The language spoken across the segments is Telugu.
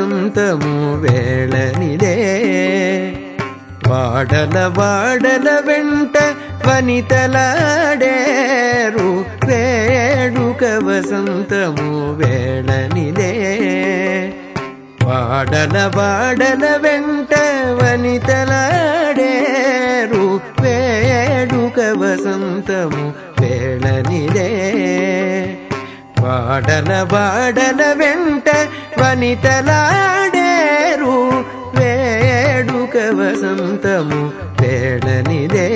వసంతము వేళనిదే వాడల వాడల వెంట వనితలాడేరు వేడుక వసంతము వేళనిదే వాడల వాడల వెంట వనితలాడేరు వేడుక వసంతము వేళనిదే వాడన వాడన వెంట వనితలాడేరు. వేడుక వసంతము వేడనిదే.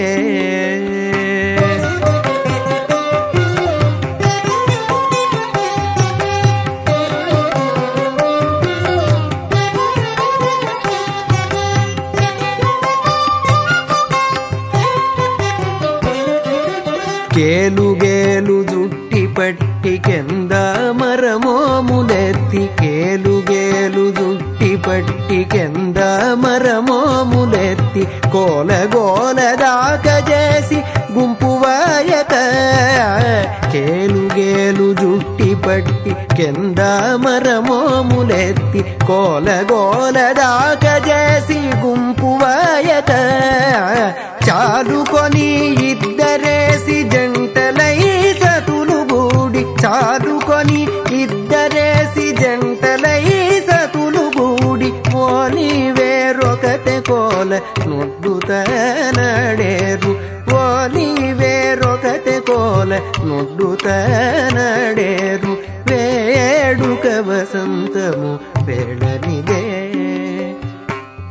కేలుగేలు జుట్టి పట్టి కెంద మరమోములెత్తి కేలుగేలు జుట్టి పట్టి కింద మరమోములెత్తి కోలగోల దాక చేసి గుంపు వాయక కేలుగేలు జుట్టి పట్టి కింద మరమోములెత్తి కోలగోల దాక చేసి గుంపు చాలుకో కోల నొడ్డుతనడేరు ఓని వేరొకతే కోల నొడ్డుతనడేరు వేడుక వసంతము వేళనిదే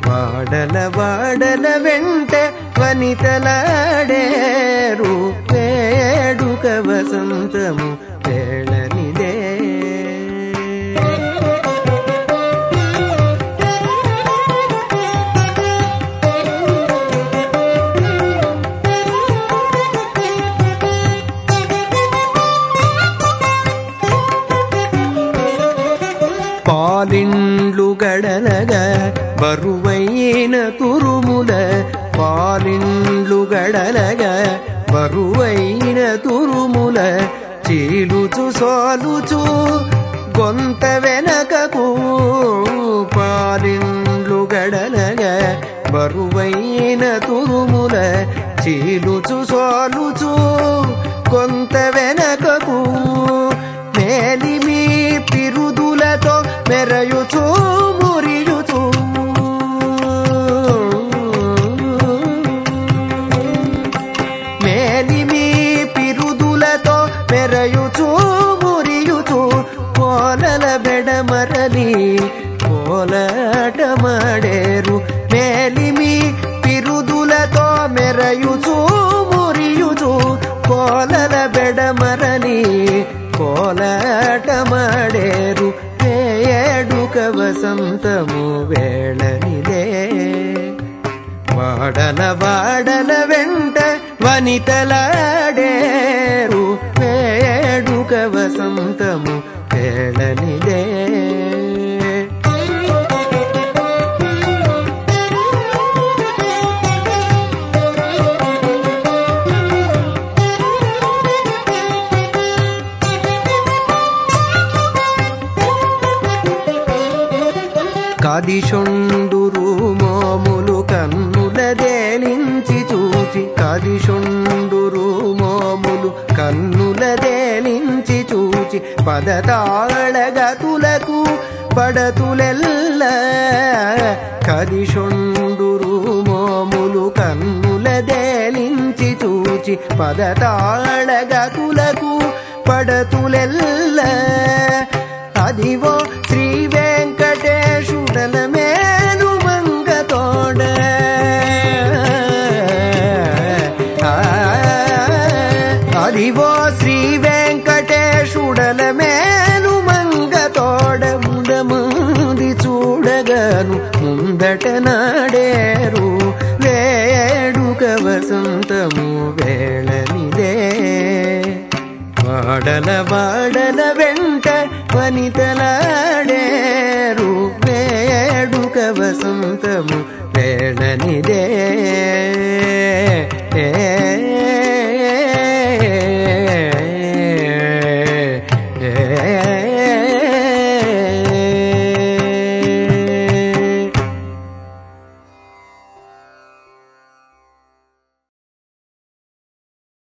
వాడల వాడల వెంట వనితలాడేరు వేడుక వసంతము పాలిండ్లు గడలగా బరువైన తురుముల పాలిండ్లు గడలగా బరువైన తురుముల చీలుచు సోలుచు గొంత వెనకకు పాలిండ్లు గడలగా బరువైన తురుముల చీలుచు సోలుచు కొంత వెనకకు మేలి పిరుదులతో మెరయుచు. మురియుచు మేలిమి పిరుదులతో మెరయుచు మురియుచు. కోలల బెడమరలి కోలటమడేరు. మేలిమి పిరుదులతో మెరయుచు మురియుచు. కోలల వేడుక వసంతము వేళనిదే వాడల వాడల వెంట వనితలాడేరు వేడుక వసంతము వేళనిదే కదిషొండురు మోములు కన్నులదేలించి చూచి. కదిషొండురు మోములు కన్నులదేలించి చూచి. పదతాళగతులకు పడతులెల్ల. కదిషొండురు మోములు కన్నులదేలించి చూచి. పదతాళగతులకు పడతులెల్ల. అదివో శ్రీ వెంకటేశుడల వసంతము వేళనిదే వాడల వాడల వెంట వనితలాడేరు వేడుక వసంతము వేళనిదే ఏ